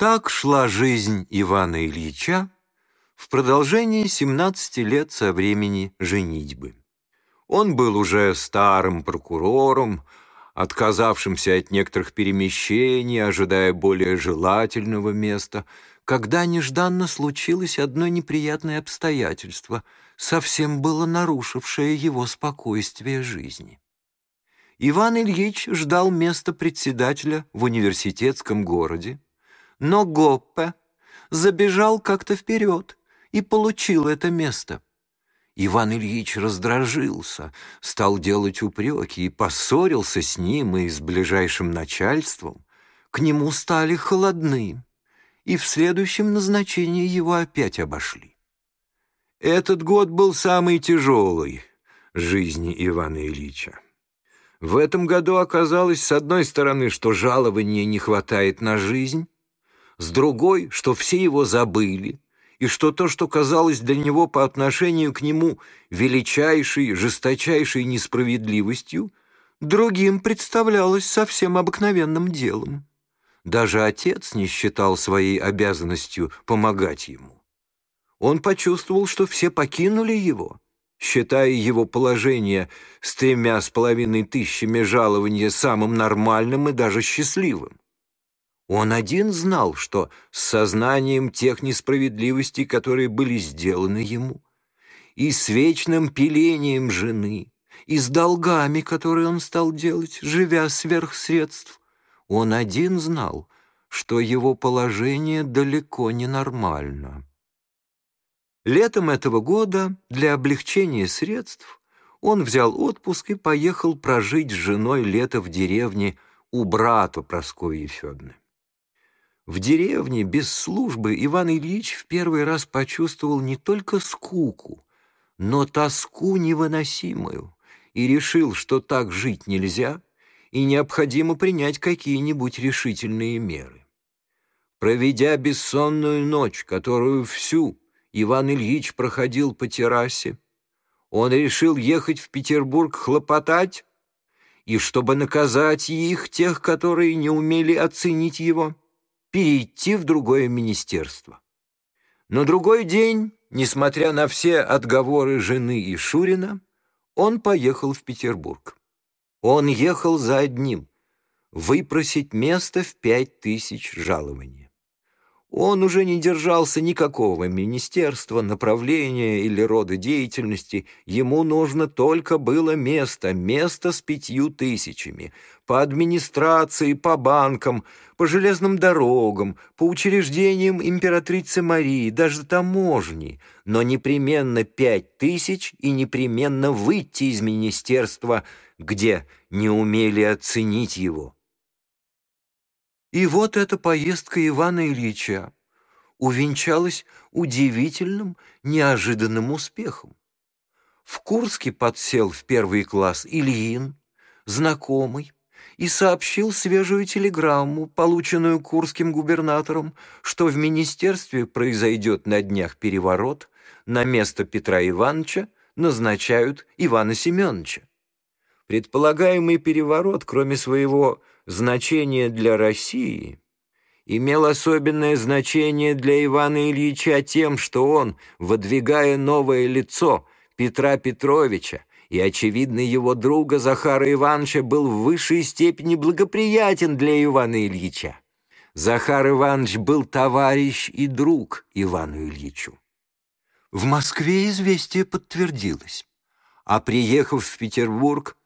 Так шла жизнь Ивана Ильича в продолжении 17 лет со времени женитьбы. Он был уже старым прокурором, отказавшимся от некоторых перемещений, ожидая более желательного места, когда нежданно случилось одно неприятное обстоятельство, совсем было нарушившее его спокойствие жизни. Иван Ильич ждал места председателя в университетском городе, но Гоппе забежал как-то вперед и получил это место. Иван Ильич раздражился, стал делать упреки и поссорился с ним и с ближайшим начальством. К нему стали холодны, и в следующем назначении его опять обошли. Этот год был самый тяжелый жизни Ивана Ильича. В этом году оказалось, с одной стороны, что жалования не хватает на жизнь, с другой, что все его забыли, и что то, что казалось для него по отношению к нему величайшей, жесточайшей несправедливостью, другим представлялось совсем обыкновенным делом. Даже отец не считал своей обязанностью помогать ему. Он почувствовал, что все покинули его, считая его положение с тремя с половиной тысячами жалования самым нормальным и даже счастливым. Он один знал, что с сознанием тех несправедливостей, которые были сделаны ему, и с вечным пилением жены, и с долгами, которые он стал делать, живя сверх средств, он один знал, что его положение далеко не нормально. Летом этого года для облегчения средств он взял отпуск и поехал прожить с женой лето в деревне у брата Прасковьи Федоровны. В деревне без службы Иван Ильич в первый раз почувствовал не только скуку, но тоску невыносимую и решил, что так жить нельзя и необходимо принять какие-нибудь решительные меры. Проведя бессонную ночь, которую всю Иван Ильич проходил по террасе, он решил ехать в Петербург хлопотать, и чтобы наказать их, тех, которые не умели оценить его, перейти в другое министерство. На другой день, несмотря на все отговоры жены и Шурина, он поехал в Петербург. Он ехал за одним — выпросить место в пять тысяч жалований. Он уже не держался никакого министерства, направления или рода деятельности. Ему нужно только было место, место с пятью тысячами. По администрации, по банкам, по железным дорогам, по учреждениям императрицы Марии, даже таможни. Но непременно пять тысяч и непременно выйти из министерства, где не умели оценить его. И вот эта поездка Ивана Ильича увенчалась удивительным, неожиданным успехом. В Курске подсел в первый класс Ильин, знакомый, и сообщил свежую телеграмму, полученную курским губернатором, что в министерстве произойдет на днях переворот, на место Петра Ивановича назначают Ивана Семеновича. Предполагаемый переворот, кроме своего значения для России, имел особенное значение для Ивана Ильича тем, что он, выдвигая новое лицо Петра Петровича и, очевидно, его друга Захара Ивановича, был в высшей степени благоприятен для Ивана Ильича. Захар Иванович был товарищ и друг Ивану Ильичу. В Москве известие подтвердилось, а приехав в Петербург,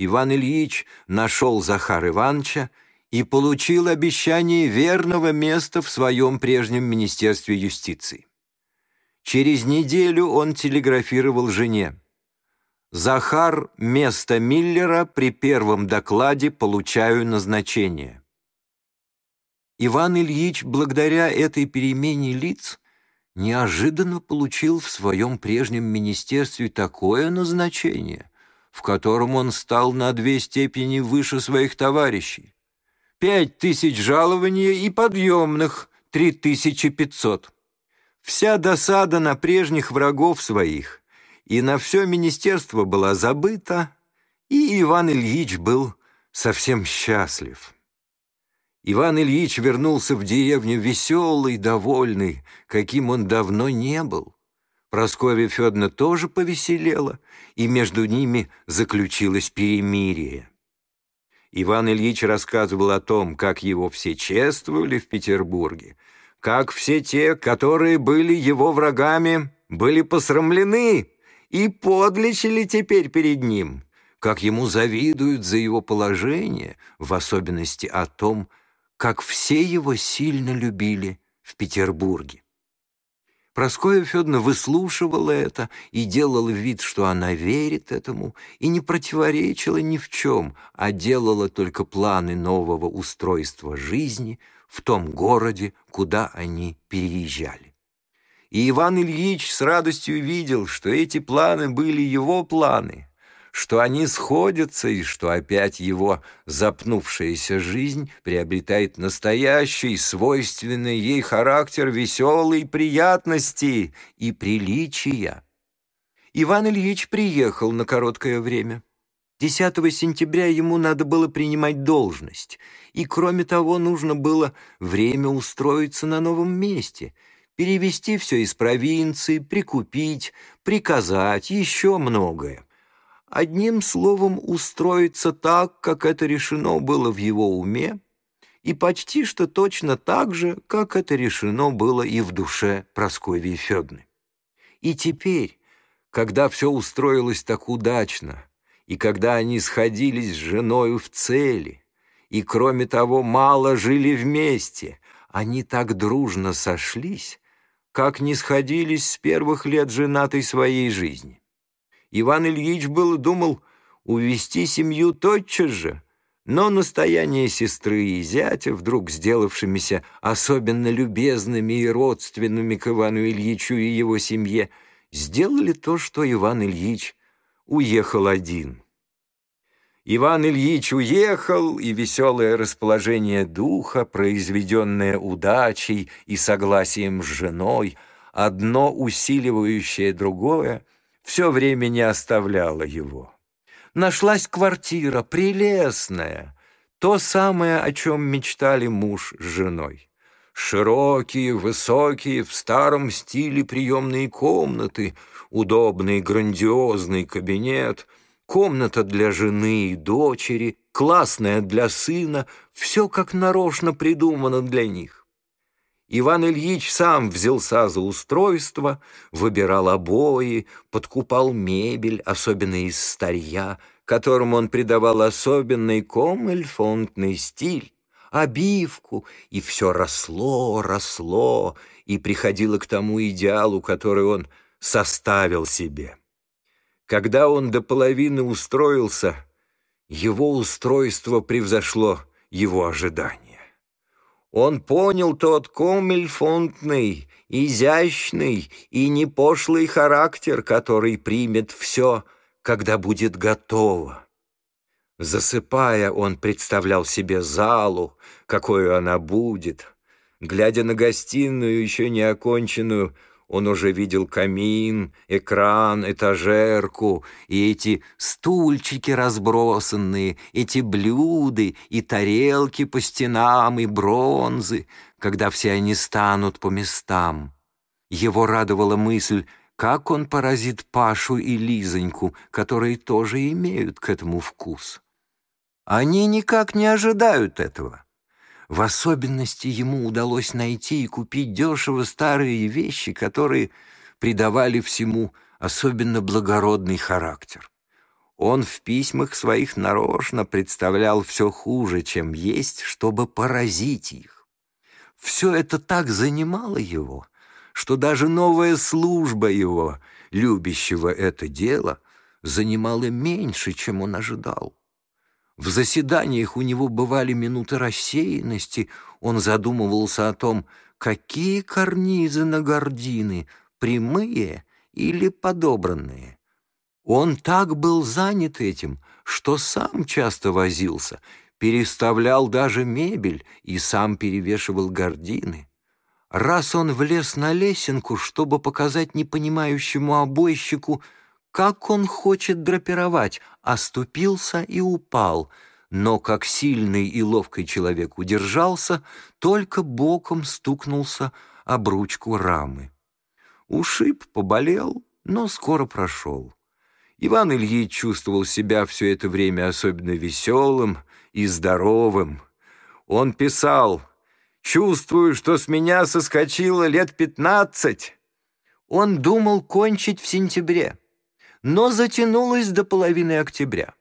Иван Ильич нашел Захара Ивановича и получил обещание верного места в своем прежнем Министерстве юстиции. Через неделю он телеграфировал жене. «Захар, место Миллера при первом докладе получаю назначение». Иван Ильич, благодаря этой перемене лиц, неожиданно получил в своем прежнем министерстве такое назначение, в котором он стал на две степени выше своих товарищей. Пять тысяч жалования и подъемных три тысячи пятьсот. Вся досада на прежних врагов своих и на все министерство была забыта, и Иван Ильич был совсем счастлив. Иван Ильич вернулся в деревню веселый, довольный, каким он давно не был. Прасковья Федоровна тоже повеселела, и между ними заключилось перемирие. Иван Ильич рассказывал о том, как его все чествовали в Петербурге, как все те, которые были его врагами, были посрамлены и подлечили теперь перед ним, как ему завидуют за его положение, в особенности о том, как все его сильно любили в Петербурге. Проскоя Федоровна выслушивала это и делала вид, что она верит этому, и не противоречила ни в чем, а делала только планы нового устройства жизни в том городе, куда они переезжали. И Иван Ильич с радостью видел, что эти планы были его планы, что они сходятся и что опять его запнувшаяся жизнь приобретает настоящий, свойственный ей характер веселой приятности и приличия. Иван Ильич приехал на короткое время. 10 сентября ему надо было принимать должность, и, кроме того, нужно было время устроиться на новом месте, перевести все из провинции, прикупить, приказать, еще многое. Одним словом, устроиться так, как это решено было в его уме, и почти что точно так же, как это решено было и в душе Прасковьи Федны. И теперь, когда все устроилось так удачно, и когда они сходились с женою в цели, и, кроме того, мало жили вместе, они так дружно сошлись, как не сходились с первых лет женатой своей жизни. Иван Ильич было думал увести семью тотчас же, но настояние сестры и зятя, вдруг сделавшимися особенно любезными и родственными к Ивану Ильичу и его семье, сделали то, что Иван Ильич уехал один. Иван Ильич уехал, и веселое расположение духа, произведенное удачей и согласием с женой, одно усиливающее другое — все время не оставляла его. Нашлась квартира прелестная, то самое, о чем мечтали муж с женой. Широкие, высокие, в старом стиле приемные комнаты, удобный грандиозный кабинет, комната для жены и дочери, классная для сына, все как нарочно придумано для них. Иван Ильич сам взялся за устройство, выбирал обои, подкупал мебель, особенно из старья, которому он придавал особенный комельфонтный стиль, обивку, и все росло, росло, и приходило к тому идеалу, который он составил себе. Когда он до половины устроился, его устройство превзошло его ожидания. Он понял тот комельфонтный, изящный и непошлый характер, который примет все, когда будет готово. Засыпая, он представлял себе залу, какой она будет. Глядя на гостиную, еще не оконченную, он уже видел камин, экран, этажерку, и эти стульчики разбросанные, эти блюды и тарелки по стенам и бронзы, когда все они станут по местам. Его радовала мысль, как он поразит Пашу и Лизоньку, которые тоже имеют к этому вкус. Они никак не ожидают этого. В особенности ему удалось найти и купить дешево старые вещи, которые придавали всему особенно благородный характер. Он в письмах своих нарочно представлял все хуже, чем есть, чтобы поразить их. Все это так занимало его, что даже новая служба его, любящего это дело, занимала меньше, чем он ожидал. В заседаниях у него бывали минуты рассеянности, он задумывался о том, какие карнизы на гордины, прямые или подобранные. Он так был занят этим, что сам часто возился, переставлял даже мебель и сам перевешивал гардины. Раз он влез на лесенку, чтобы показать непонимающему обойщику — как он хочет драпировать, оступился и упал, но как сильный и ловкий человек удержался, только боком стукнулся об ручку рамы. Ушиб поболел, но скоро прошел. Иван Ильич чувствовал себя все это время особенно веселым и здоровым. Он писал «Чувствую, что с меня соскочило лет пятнадцать». Он думал кончить в сентябре, но затянулось до половины октября.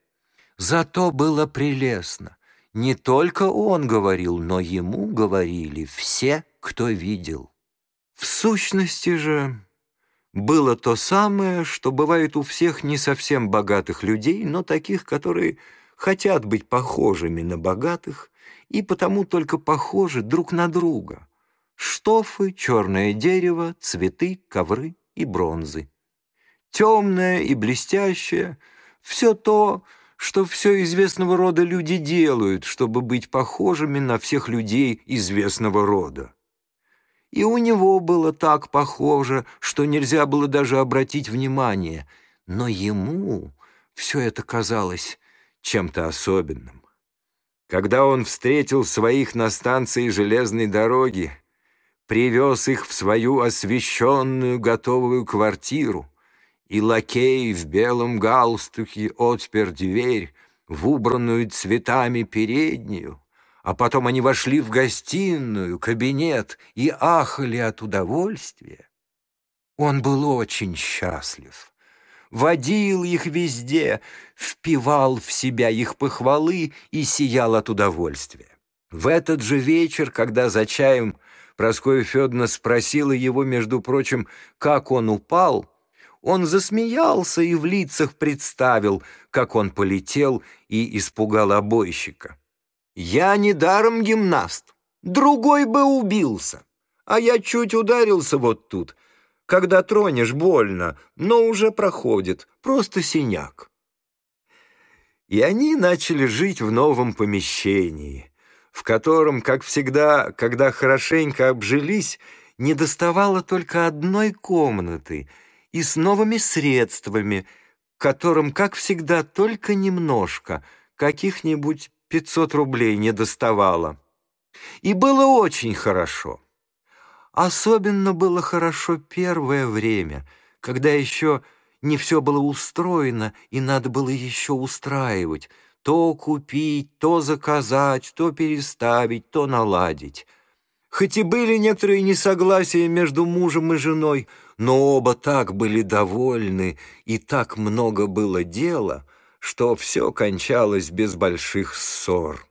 Зато было прелестно. Не только он говорил, но ему говорили все, кто видел. В сущности же было то самое, что бывает у всех не совсем богатых людей, но таких, которые хотят быть похожими на богатых и потому только похожи друг на друга. Штофы, черное дерево, цветы, ковры и бронзы. Темное и блестящее — все то, что все известного рода люди делают, чтобы быть похожими на всех людей известного рода. И у него было так похоже, что нельзя было даже обратить внимание, но ему все это казалось чем-то особенным. Когда он встретил своих на станции железной дороги, привез их в свою освещенную готовую квартиру, и лакей в белом галстуке отпер дверь в убранную цветами переднюю, а потом они вошли в гостиную, кабинет и ахали от удовольствия. Он был очень счастлив. Водил их везде, впивал в себя их похвалы и сиял от удовольствия. В этот же вечер, когда за чаем Проскоя Федоровна спросила его, между прочим, как он упал, он засмеялся и в лицах представил, как он полетел и испугал обойщика. «Я недаром гимнаст, другой бы убился, а я чуть ударился вот тут. Когда тронешь, больно, но уже проходит, просто синяк». И они начали жить в новом помещении, в котором, как всегда, когда хорошенько обжились, не доставало только одной комнаты — и с новыми средствами, которым, как всегда, только немножко, каких-нибудь 500 рублей не доставало. И было очень хорошо. Особенно было хорошо первое время, когда еще не все было устроено, и надо было еще устраивать, то купить, то заказать, то переставить, то наладить. Хоть и были некоторые несогласия между мужем и женой, но оба так были довольны и так много было дела, что все кончалось без больших ссор.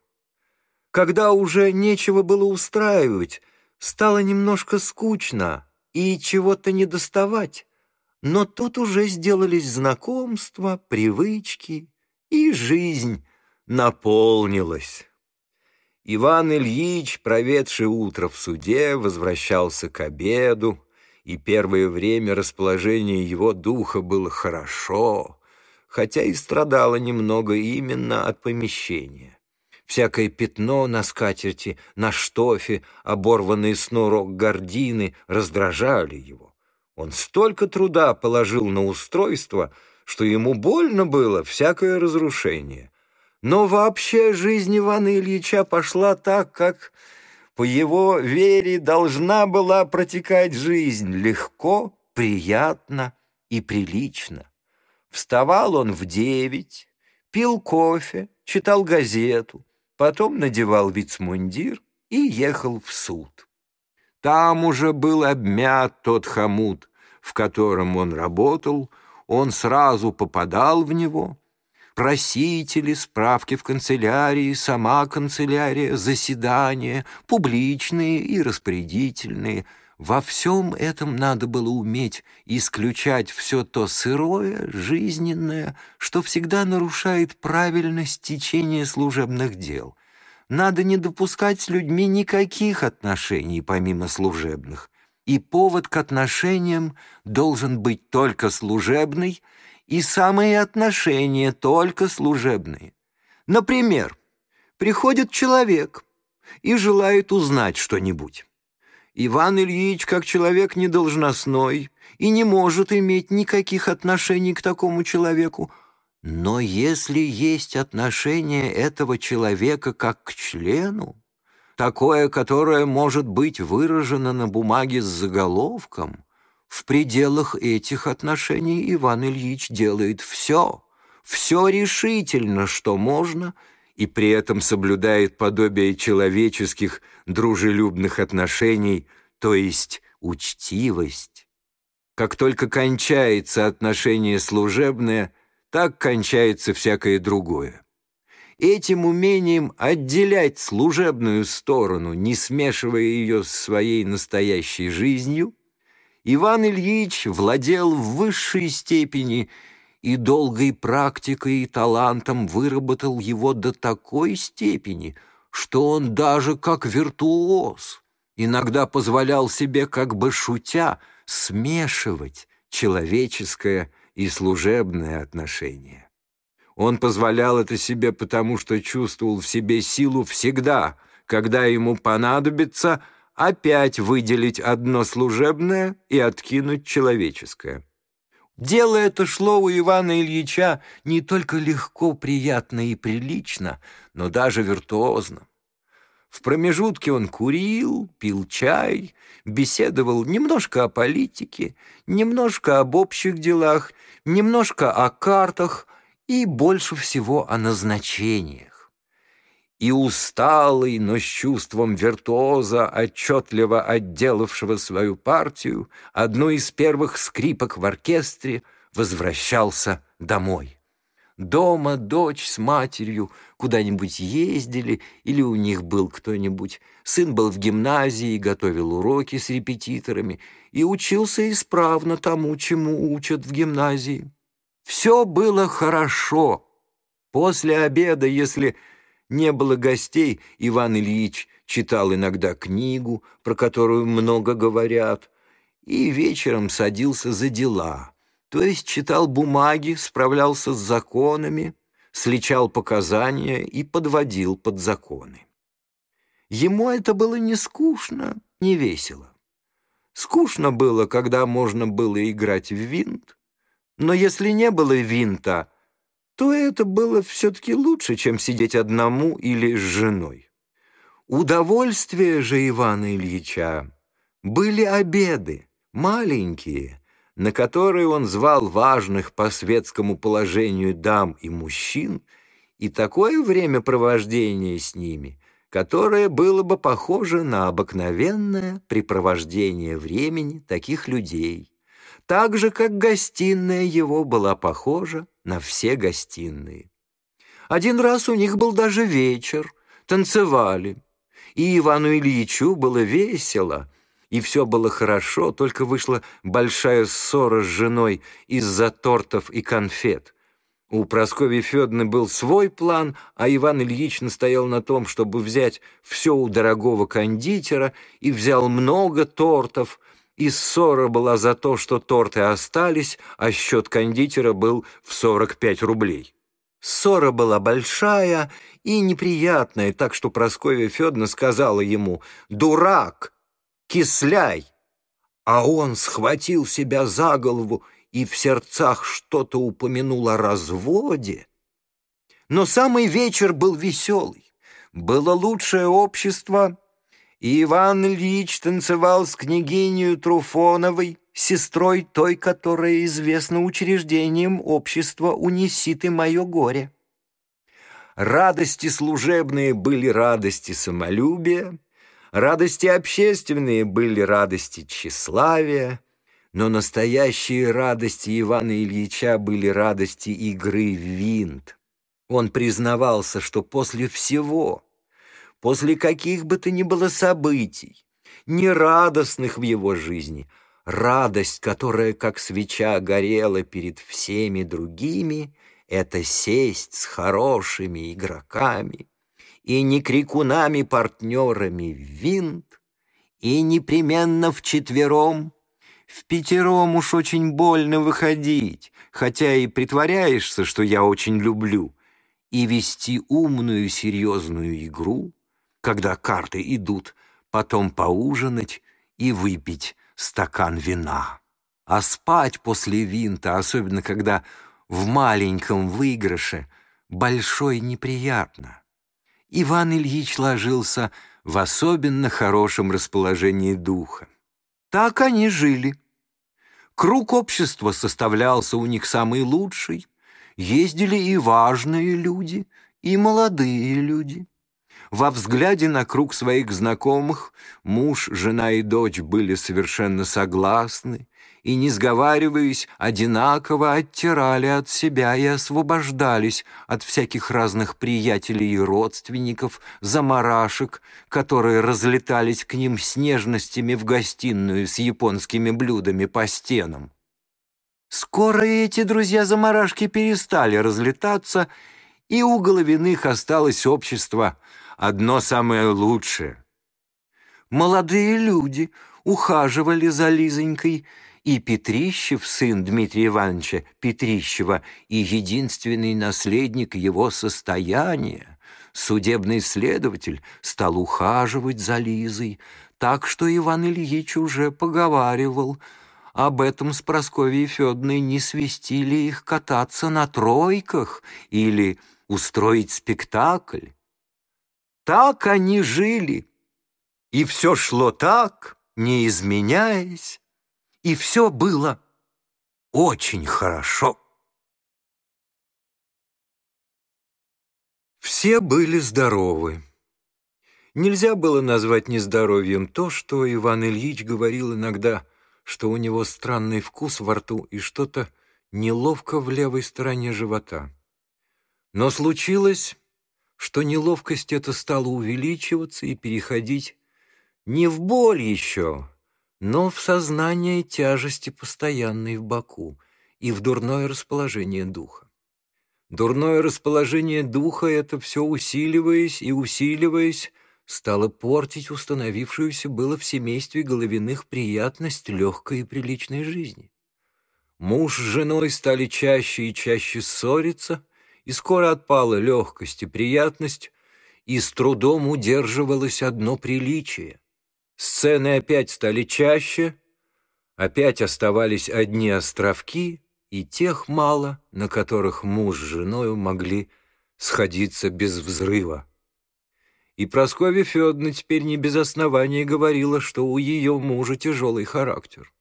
Когда уже нечего было устраивать, стало немножко скучно и чего-то не доставать, но тут уже сделались знакомства, привычки, и жизнь наполнилась. Иван Ильич, проведший утро в суде, возвращался к обеду, и первое время расположение его духа было хорошо, хотя и страдало немного именно от помещения. Всякое пятно на скатерти, на штофе, оборванные с норок гардины раздражали его. Он столько труда положил на устройство, что ему больно было всякое разрушение. Но вообще жизнь Ивана Ильича пошла так, как по его вере должна была протекать жизнь легко, приятно и прилично. Вставал он в девять, пил кофе, читал газету, потом надевал вицмундир и ехал в суд. Там уже был обмят тот хомут, в котором он работал, он сразу попадал в него — просители, справки в канцелярии, сама канцелярия, заседания, публичные и распорядительные. Во всем этом надо было уметь исключать все то сырое, жизненное, что всегда нарушает правильность течения служебных дел. Надо не допускать с людьми никаких отношений помимо служебных, и повод к отношениям должен быть только служебный — и самые отношения только служебные. Например, приходит человек и желает узнать что-нибудь. Иван Ильич, как человек недолжностной, и не может иметь никаких отношений к такому человеку, Но если есть отношение этого человека как к члену, такое, которое может быть выражено на бумаге с заголовком, в пределах этих отношений Иван Ильич делает все, все решительно, что можно, и при этом соблюдает подобие человеческих дружелюбных отношений, то есть учтивость. Как только кончается отношение служебное, так кончается всякое другое. Этим умением отделять служебную сторону, не смешивая ее с своей настоящей жизнью, Иван Ильич владел в высшей степени и долгой практикой и талантом выработал его до такой степени, что он даже как виртуоз иногда позволял себе, как бы шутя, смешивать человеческое и служебное отношение. Он позволял это себе потому, что чувствовал в себе силу всегда, когда ему понадобится опять выделить одно служебное и откинуть человеческое. Дело это шло у Ивана Ильича не только легко, приятно и прилично, но даже виртуозно. В промежутке он курил, пил чай, беседовал немножко о политике, немножко об общих делах, немножко о картах, и больше всего о назначениях. И усталый, но с чувством виртуоза, отчетливо отделавшего свою партию, одну из первых скрипок в оркестре, возвращался домой. Дома дочь с матерью куда-нибудь ездили, или у них был кто-нибудь. Сын был в гимназии, готовил уроки с репетиторами и учился исправно тому, чему учат в гимназии. Все было хорошо. После обеда, если не было гостей, Иван Ильич читал иногда книгу, про которую много говорят, и вечером садился за дела, то есть читал бумаги, справлялся с законами, сличал показания и подводил под законы. Ему это было не скучно, не весело. Скучно было, когда можно было играть в винт, но если не было винта, то это было все-таки лучше, чем сидеть одному или с женой. Удовольствие же Ивана Ильича были обеды, маленькие, на которые он звал важных по светскому положению дам и мужчин, и такое времяпровождение с ними, которое было бы похоже на обыкновенное препровождение времени таких людей так же, как гостиная его была похожа на все гостиные. Один раз у них был даже вечер, танцевали, и Ивану Ильичу было весело, и все было хорошо, только вышла большая ссора с женой из-за тортов и конфет. У Прасковьи Федоровны был свой план, а Иван Ильич настоял на том, чтобы взять все у дорогого кондитера, и взял много тортов, и ссора была за то, что торты остались, а счет кондитера был в 45 рублей. Ссора была большая и неприятная, так что Прасковья Федоровна сказала ему «Дурак! Кисляй!» А он схватил себя за голову и в сердцах что-то упомянул о разводе. Но самый вечер был веселый. Было лучшее общество — и Иван Ильич танцевал с княгиней Труфоновой, сестрой той, которая известна учреждением общества «Унеси ты мое горе». Радости служебные были радости самолюбия, радости общественные были радости тщеславия, но настоящие радости Ивана Ильича были радости игры в винт. Он признавался, что после всего — после каких бы то ни было событий, нерадостных в его жизни, радость, которая, как свеча, горела перед всеми другими, это сесть с хорошими игроками и не крикунами-партнерами в винт, и непременно вчетвером, в пятером уж очень больно выходить, хотя и притворяешься, что я очень люблю, и вести умную серьезную игру, когда карты идут, потом поужинать и выпить стакан вина. А спать после винта, особенно когда в маленьком выигрыше большой неприятно. Иван Ильич ложился в особенно хорошем расположении духа. Так они жили. Круг общества составлялся у них самый лучший. Ездили и важные люди, и молодые люди. Во взгляде на круг своих знакомых муж, жена и дочь были совершенно согласны и, не сговариваясь, одинаково оттирали от себя и освобождались от всяких разных приятелей и родственников, заморашек, которые разлетались к ним с нежностями в гостиную с японскими блюдами по стенам. Скоро эти друзья-заморашки перестали разлетаться, и у Головиных осталось общество одно самое лучшее. Молодые люди ухаживали за Лизонькой, и Петрищев, сын Дмитрия Ивановича Петрищева, и единственный наследник его состояния, судебный следователь, стал ухаживать за Лизой, так что Иван Ильич уже поговаривал об этом с Прасковьей Федной, не свести ли их кататься на тройках или устроить спектакль. Так они жили, и все шло так, не изменяясь, и все было очень хорошо. Все были здоровы. Нельзя было назвать нездоровьем то, что Иван Ильич говорил иногда, что у него странный вкус во рту и что-то неловко в левой стороне живота. Но случилось, что неловкость эта стала увеличиваться и переходить не в боль еще, но в сознание тяжести постоянной в боку и в дурное расположение духа. Дурное расположение духа это все усиливаясь и усиливаясь, стало портить установившуюся было в семействе Головиных приятность легкой и приличной жизни. Муж с женой стали чаще и чаще ссориться, и скоро отпала легкость и приятность, и с трудом удерживалось одно приличие — Сцены опять стали чаще, опять оставались одни островки, и тех мало, на которых муж с женой могли сходиться без взрыва. И Прасковья Федоровна теперь не без основания говорила, что у ее мужа тяжелый характер.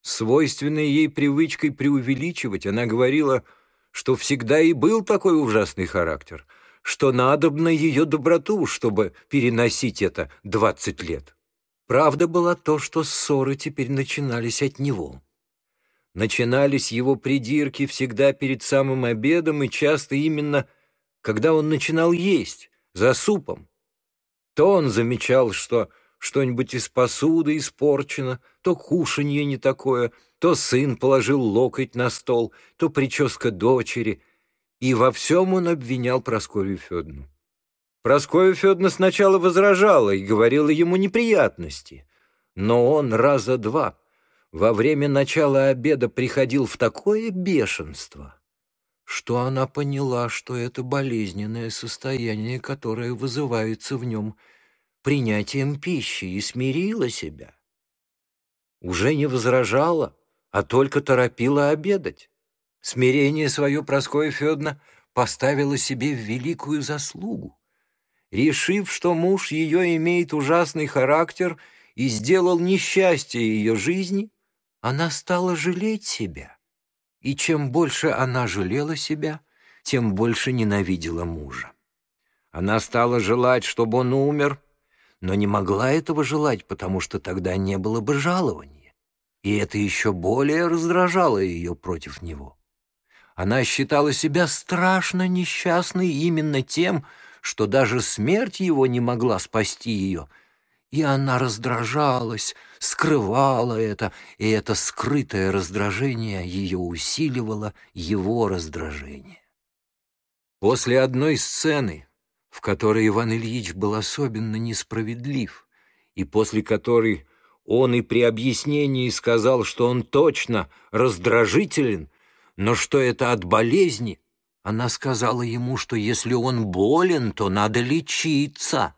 Свойственной ей привычкой преувеличивать, она говорила, что всегда и был такой ужасный характер, что надобно ее доброту, чтобы переносить это двадцать лет. Правда была то, что ссоры теперь начинались от него. Начинались его придирки всегда перед самым обедом и часто именно, когда он начинал есть, за супом. То он замечал, что что-нибудь из посуды испорчено, то кушанье не такое, то сын положил локоть на стол, то прическа дочери, и во всем он обвинял Прасковью Федоровну. Прасковья Федоровна сначала возражала и говорила ему неприятности, но он раза два во время начала обеда приходил в такое бешенство, что она поняла, что это болезненное состояние, которое вызывается в нем принятием пищи, и смирила себя. Уже не возражала, а только торопила обедать. Смирение свое Прасковья Федоровна поставила себе в великую заслугу решив, что муж ее имеет ужасный характер и сделал несчастье ее жизни, она стала жалеть себя. И чем больше она жалела себя, тем больше ненавидела мужа. Она стала желать, чтобы он умер, но не могла этого желать, потому что тогда не было бы жалования. И это еще более раздражало ее против него. Она считала себя страшно несчастной именно тем, что даже смерть его не могла спасти ее. И она раздражалась, скрывала это, и это скрытое раздражение ее усиливало его раздражение. После одной сцены, в которой Иван Ильич был особенно несправедлив, и после которой он и при объяснении сказал, что он точно раздражителен, но что это от болезни, она сказала ему, что если он болен, то надо лечиться,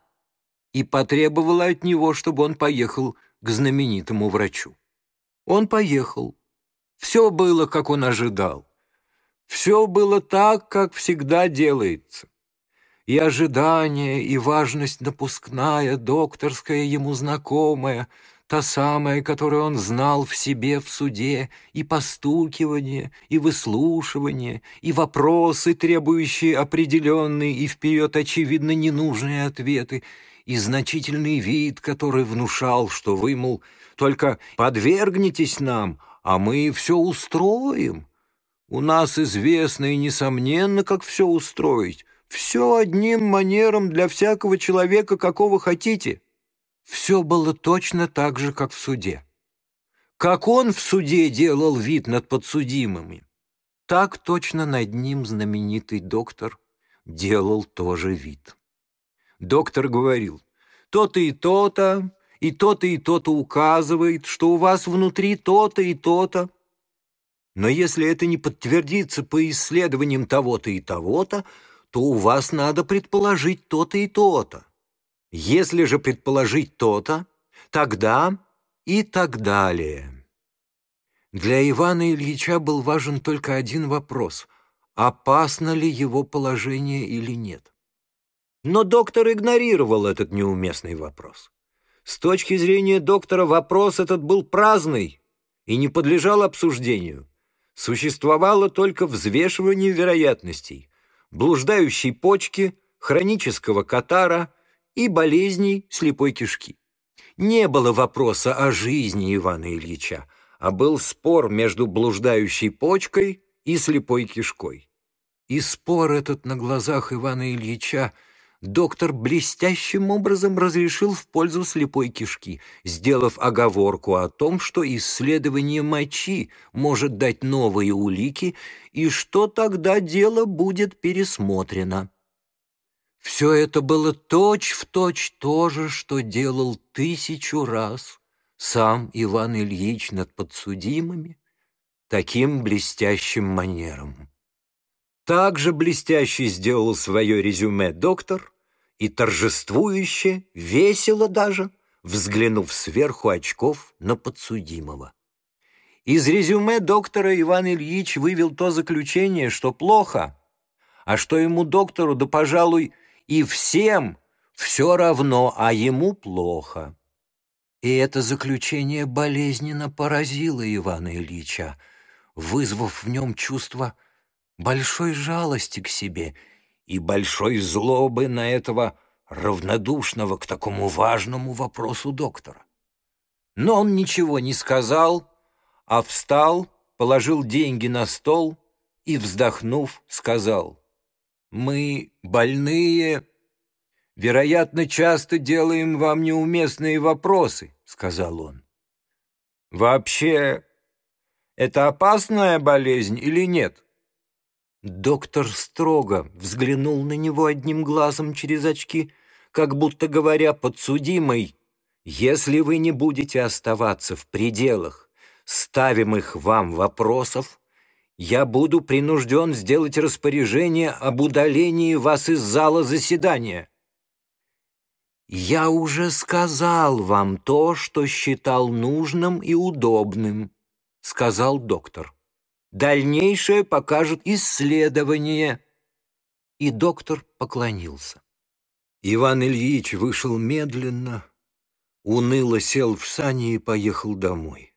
и потребовала от него, чтобы он поехал к знаменитому врачу. Он поехал. Все было, как он ожидал. Все было так, как всегда делается. И ожидание, и важность напускная, докторская ему знакомая, та самая, которую он знал в себе в суде, и постукивание, и выслушивание, и вопросы, требующие определенные и вперед очевидно ненужные ответы, и значительный вид, который внушал, что вы, мол, только подвергнитесь нам, а мы все устроим. У нас известно и несомненно, как все устроить. Все одним манером для всякого человека, какого хотите. Все было точно так же, как в суде. Как он в суде делал вид над подсудимыми, так точно над ним знаменитый доктор делал тоже вид. Доктор говорил, то-то и то-то, и то-то и то-то указывает, что у вас внутри то-то и то-то. Но если это не подтвердится по исследованиям того-то и того-то, то у вас надо предположить то-то и то-то. Если же предположить то-то, тогда и так далее. Для Ивана Ильича был важен только один вопрос – опасно ли его положение или нет. Но доктор игнорировал этот неуместный вопрос. С точки зрения доктора вопрос этот был праздный и не подлежал обсуждению. Существовало только взвешивание вероятностей, блуждающей почки, хронического катара и болезней слепой кишки. Не было вопроса о жизни Ивана Ильича, а был спор между блуждающей почкой и слепой кишкой. И спор этот на глазах Ивана Ильича – доктор блестящим образом разрешил в пользу слепой кишки, сделав оговорку о том, что исследование мочи может дать новые улики и что тогда дело будет пересмотрено. Все это было точь-в-точь точь то же, что делал тысячу раз сам Иван Ильич над подсудимыми таким блестящим манером. Так же блестяще сделал свое резюме доктор и торжествующе, весело даже, взглянув сверху очков на подсудимого. Из резюме доктора Иван Ильич вывел то заключение, что плохо, а что ему, доктору, да, пожалуй, и всем все равно, а ему плохо. И это заключение болезненно поразило Ивана Ильича, вызвав в нем чувство большой жалости к себе и большой злобы на этого равнодушного к такому важному вопросу доктора. Но он ничего не сказал, а встал, положил деньги на стол и, вздохнув, сказал, «Мы, больные, вероятно, часто делаем вам неуместные вопросы», — сказал он. «Вообще, это опасная болезнь или нет?» Доктор строго взглянул на него одним глазом через очки, как будто говоря подсудимый, «Если вы не будете оставаться в пределах ставимых вам вопросов, я буду принужден сделать распоряжение об удалении вас из зала заседания». «Я уже сказал вам то, что считал нужным и удобным», — сказал доктор. Дальнейшее покажет исследование». И доктор поклонился. Иван Ильич вышел медленно, уныло сел в сани и поехал домой.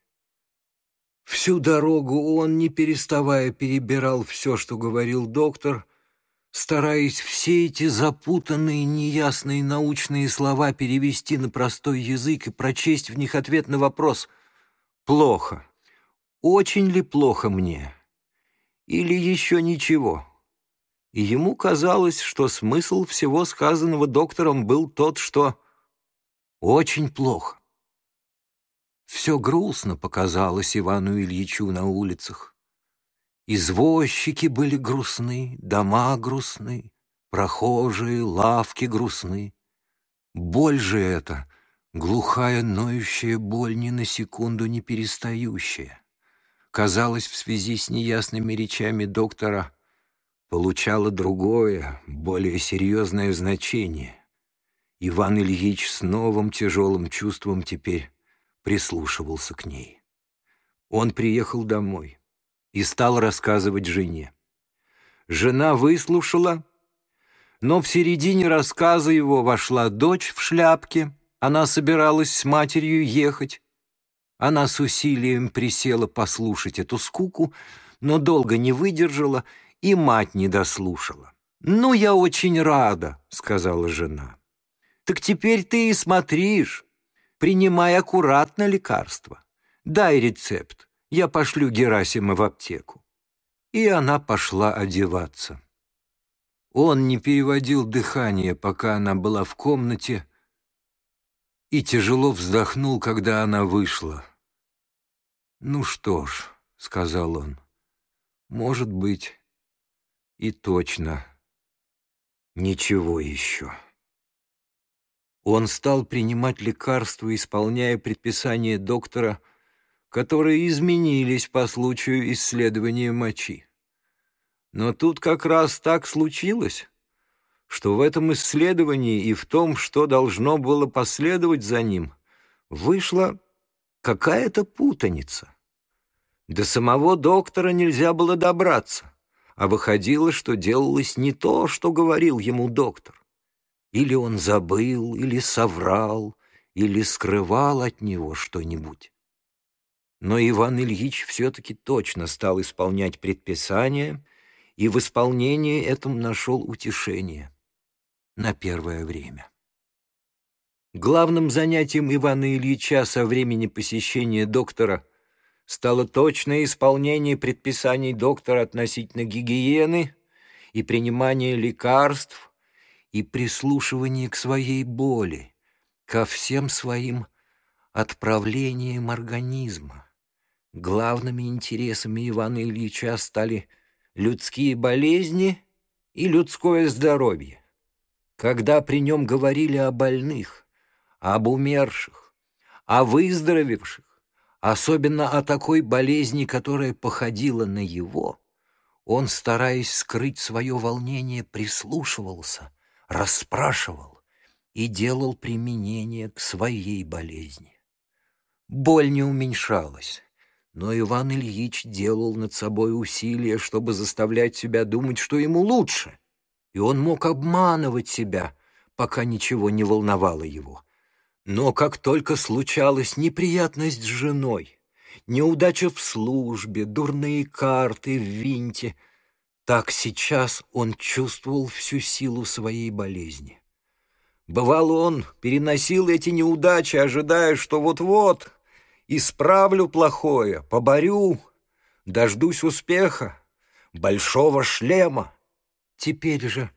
Всю дорогу он, не переставая, перебирал все, что говорил доктор, стараясь все эти запутанные, неясные научные слова перевести на простой язык и прочесть в них ответ на вопрос «плохо» очень ли плохо мне, или еще ничего. И ему казалось, что смысл всего сказанного доктором был тот, что очень плохо. Все грустно показалось Ивану Ильичу на улицах. Извозчики были грустны, дома грустны, прохожие, лавки грустны. Боль же эта, глухая, ноющая боль, ни на секунду не перестающая казалось, в связи с неясными речами доктора, получало другое, более серьезное значение. Иван Ильич с новым тяжелым чувством теперь прислушивался к ней. Он приехал домой и стал рассказывать жене. Жена выслушала, но в середине рассказа его вошла дочь в шляпке. Она собиралась с матерью ехать. Она с усилием присела послушать эту скуку, но долго не выдержала, и мать не дослушала. «Ну, я очень рада», — сказала жена. «Так теперь ты и смотришь. Принимай аккуратно лекарство. Дай рецепт, я пошлю Герасима в аптеку». И она пошла одеваться. Он не переводил дыхание, пока она была в комнате, и тяжело вздохнул, когда она вышла. «Ну что ж», — сказал он, — «может быть, и точно ничего еще». Он стал принимать лекарства, исполняя предписания доктора, которые изменились по случаю исследования мочи. Но тут как раз так случилось, что в этом исследовании и в том, что должно было последовать за ним, вышла какая-то путаница. До самого доктора нельзя было добраться, а выходило, что делалось не то, что говорил ему доктор. Или он забыл, или соврал, или скрывал от него что-нибудь. Но Иван Ильич все-таки точно стал исполнять предписания и в исполнении этом нашел утешение на первое время. Главным занятием Ивана Ильича со времени посещения доктора стало точное исполнение предписаний доктора относительно гигиены и принимания лекарств и прислушивание к своей боли, ко всем своим отправлениям организма. Главными интересами Ивана Ильича стали людские болезни и людское здоровье. Когда при нем говорили о больных, об умерших, о выздоровевших, особенно о такой болезни, которая походила на его, он, стараясь скрыть свое волнение, прислушивался, расспрашивал и делал применение к своей болезни. Боль не уменьшалась. Но Иван Ильич делал над собой усилия, чтобы заставлять себя думать, что ему лучше. И он мог обманывать себя, пока ничего не волновало его. Но как только случалась неприятность с женой, неудача в службе, дурные карты в винте, так сейчас он чувствовал всю силу своей болезни. Бывало, он переносил эти неудачи, ожидая, что вот-вот Исправлю плохое, поборю, дождусь успеха, большого шлема. Теперь же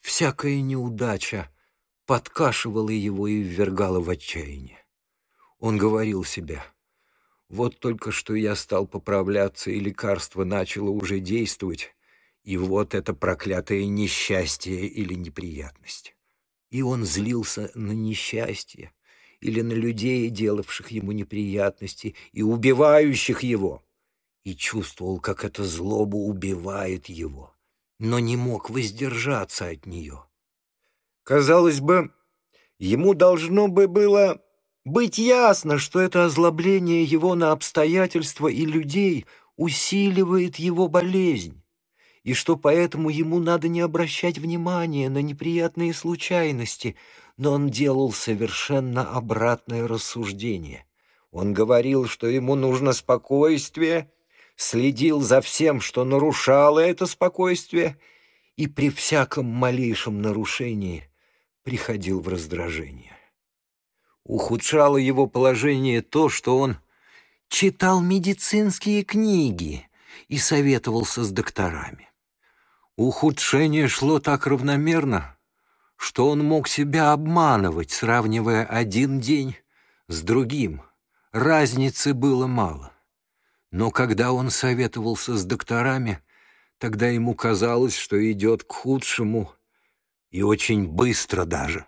всякая неудача подкашивала его и ввергала в отчаяние. Он говорил себе, вот только что я стал поправляться, и лекарство начало уже действовать, и вот это проклятое несчастье или неприятность. И он злился на несчастье, или на людей, делавших ему неприятности и убивающих его, и чувствовал, как эта злоба убивает его, но не мог воздержаться от нее. Казалось бы, ему должно бы было быть ясно, что это озлобление его на обстоятельства и людей усиливает его болезнь, и что поэтому ему надо не обращать внимания на неприятные случайности, но он делал совершенно обратное рассуждение. Он говорил, что ему нужно спокойствие, следил за всем, что нарушало это спокойствие, и при всяком малейшем нарушении приходил в раздражение. Ухудшало его положение то, что он читал медицинские книги и советовался с докторами. Ухудшение шло так равномерно, что он мог себя обманывать, сравнивая один день с другим. Разницы было мало. Но когда он советовался с докторами, тогда ему казалось, что идет к худшему, и очень быстро даже.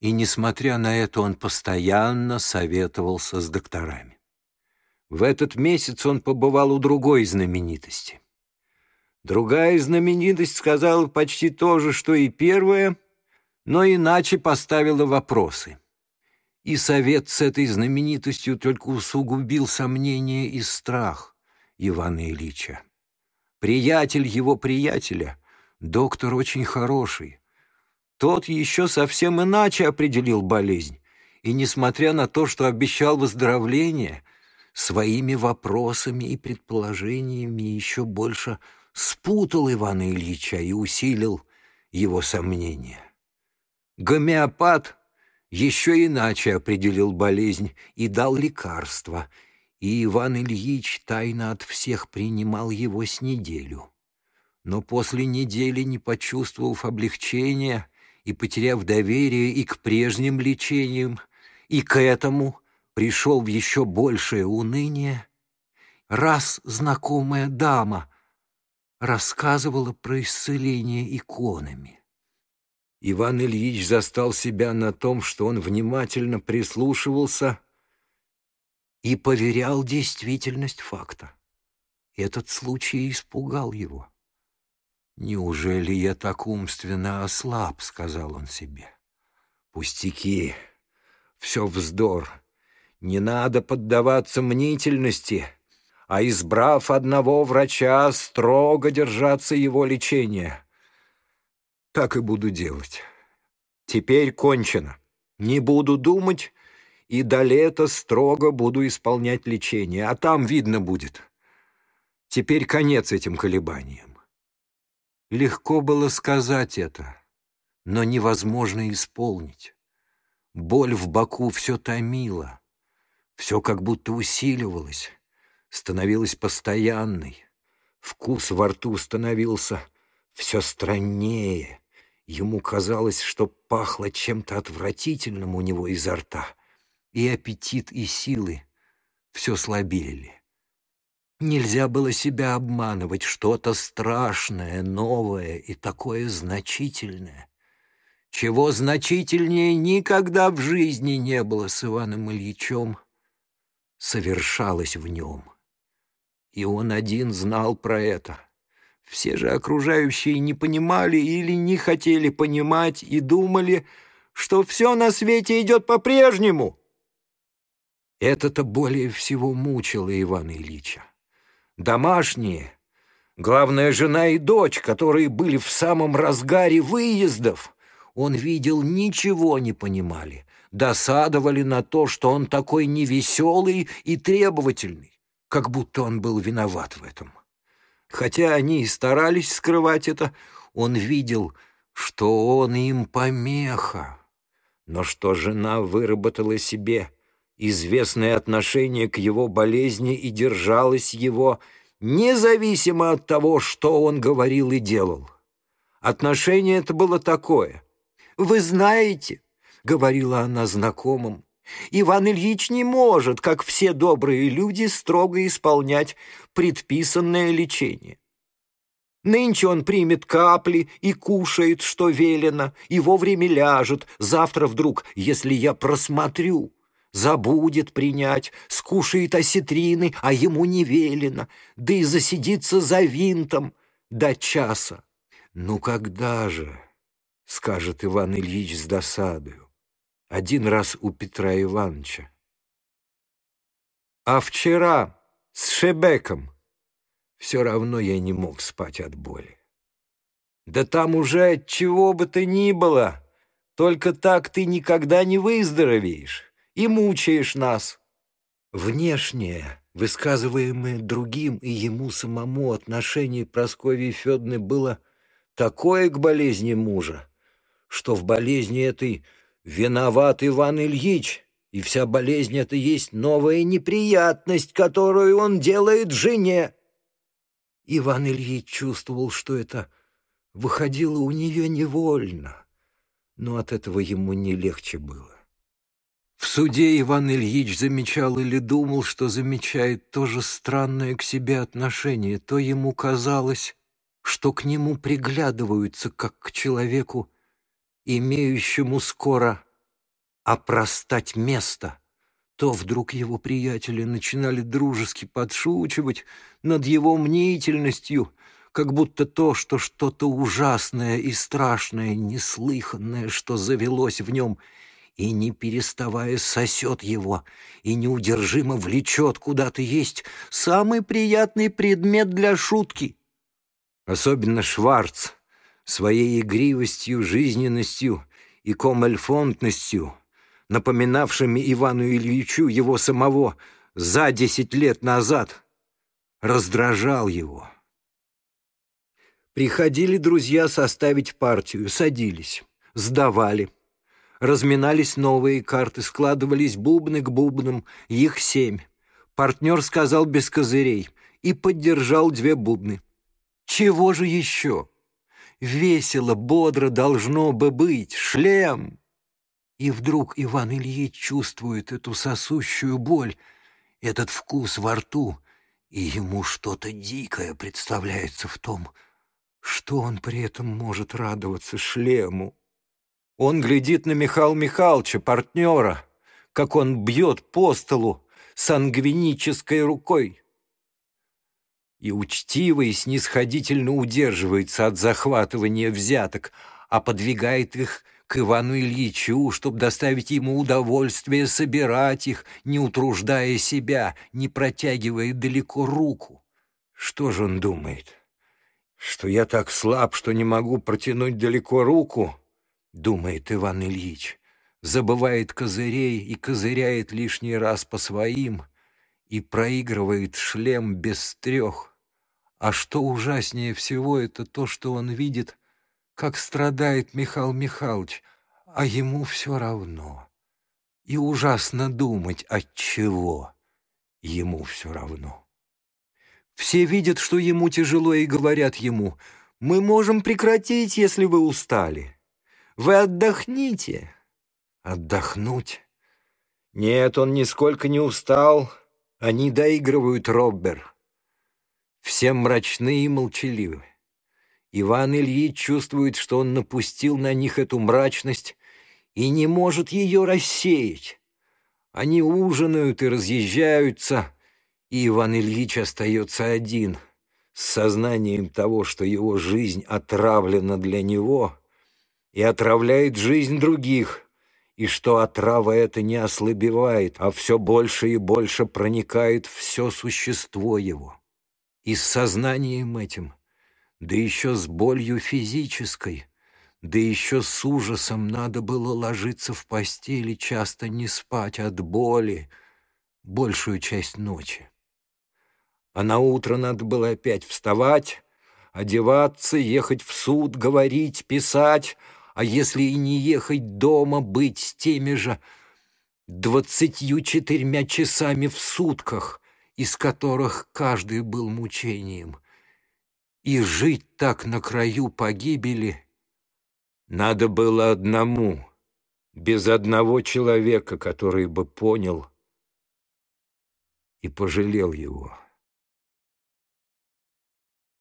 И, несмотря на это, он постоянно советовался с докторами. В этот месяц он побывал у другой знаменитости. Другая знаменитость сказала почти то же, что и первая, но иначе поставила вопросы. И совет с этой знаменитостью только усугубил сомнения и страх Ивана Ильича. Приятель его приятеля, доктор очень хороший. Тот еще совсем иначе определил болезнь, и, несмотря на то, что обещал выздоровление, своими вопросами и предположениями еще больше спутал Ивана Ильича и усилил его сомнения. Гомеопат еще иначе определил болезнь и дал лекарство, и Иван Ильич тайно от всех принимал его с неделю. Но после недели, не почувствовав облегчения и потеряв доверие и к прежним лечениям, и к этому пришел в еще большее уныние, раз знакомая дама рассказывала про исцеление иконами. Иван Ильич застал себя на том, что он внимательно прислушивался и поверял действительность факта. Этот случай испугал его. «Неужели я так умственно ослаб?» — сказал он себе. «Пустяки, все вздор. Не надо поддаваться мнительности, а, избрав одного врача, строго держаться его лечения. Так и буду делать. Теперь кончено. Не буду думать, и до лета строго буду исполнять лечение, а там видно будет. Теперь конец этим колебаниям. Легко было сказать это, но невозможно исполнить. Боль в боку все томила, все как будто усиливалось, становилось постоянной. Вкус во рту становился все страннее. Ему казалось, что пахло чем-то отвратительным у него изо рта, и аппетит, и силы все слабели. Нельзя было себя обманывать, что-то страшное, новое и такое значительное чего значительнее никогда в жизни не было с Иваном Ильичем, совершалось в нем. И он один знал про это. Все же окружающие не понимали или не хотели понимать и думали, что все на свете идет по-прежнему. Это-то более всего мучило Ивана Ильича. Домашние, главная жена и дочь, которые были в самом разгаре выездов, он видел, ничего не понимали, досадовали на то, что он такой невеселый и требовательный, как будто он был виноват в этом. Хотя они и старались скрывать это, он видел, что он им помеха, но что жена выработала себе известное отношение к его болезни и держалась его независимо от того, что он говорил и делал. Отношение это было такое — «Вы знаете», — говорила она знакомым, «Иван Ильич не может, как все добрые люди, строго исполнять предписанное лечение. Нынче он примет капли и кушает, что велено, и вовремя ляжет. Завтра вдруг, если я просмотрю, забудет принять, скушает осетрины, а ему не велено, да и засидится за винтом до часа. Ну когда же? скажет Иван Ильич с досадою. Один раз у Петра Ивановича. А вчера с Шебеком все равно я не мог спать от боли. Да там уже от чего бы то ни было, только так ты никогда не выздоровеешь и мучаешь нас. Внешнее, высказываемое другим и ему самому отношение Прасковьи Федоровны было такое к болезни мужа, что в болезни этой виноват Иван Ильич, и вся болезнь — это есть новая неприятность, которую он делает жене. Иван Ильич чувствовал, что это выходило у нее невольно, но от этого ему не легче было. В суде Иван Ильич замечал или думал, что замечает тоже странное к себе отношение. То ему казалось, что к нему приглядываются, как к человеку, имеющему скоро опростать место, то вдруг его приятели начинали дружески подшучивать над его мнительностью, как будто то, что что-то ужасное и страшное, неслыханное, что завелось в нем, и не переставая сосет его, и неудержимо влечет куда-то есть самый приятный предмет для шутки. Особенно Шварц своей игривостью, жизненностью и комельфонтностью, напоминавшими Ивану Ильичу его самого за десять лет назад, раздражал его. Приходили друзья составить партию, садились, сдавали. Разминались новые карты, складывались бубны к бубнам, их семь. Партнер сказал без козырей и поддержал две бубны. Чего же еще? Весело, бодро должно бы быть, шлем. И вдруг Иван Ильич чувствует эту сосущую боль, этот вкус во рту, и ему что-то дикое представляется в том, что он при этом может радоваться шлему. Он глядит на Михаила Михайловича, партнера, как он бьет по столу сангвинической рукой и учтиво и снисходительно удерживается от захватывания взяток, а подвигает их к Ивану Ильичу, чтобы доставить ему удовольствие собирать их, не утруждая себя, не протягивая далеко руку. Что же он думает? Что я так слаб, что не могу протянуть далеко руку? Думает Иван Ильич. Забывает козырей и козыряет лишний раз по своим и проигрывает шлем без трех. А что ужаснее всего, это то, что он видит — как страдает Михаил Михайлович, а ему все равно. И ужасно думать, от чего ему все равно. Все видят, что ему тяжело, и говорят ему, «Мы можем прекратить, если вы устали. Вы отдохните». Отдохнуть? Нет, он нисколько не устал. Они доигрывают Роббер. Все мрачны и молчаливы. Иван Ильич чувствует, что он напустил на них эту мрачность и не может ее рассеять. Они ужинают и разъезжаются, и Иван Ильич остается один, с сознанием того, что его жизнь отравлена для него и отравляет жизнь других, и что отрава эта не ослабевает, а все больше и больше проникает все существо его. И с сознанием этим — да еще с болью физической, да еще с ужасом надо было ложиться в постели, часто не спать от боли большую часть ночи. А на утро надо было опять вставать, одеваться, ехать в суд, говорить, писать, а если и не ехать дома, быть с теми же двадцатью четырьмя часами в сутках, из которых каждый был мучением. И жить так на краю погибели надо было одному, без одного человека, который бы понял и пожалел его.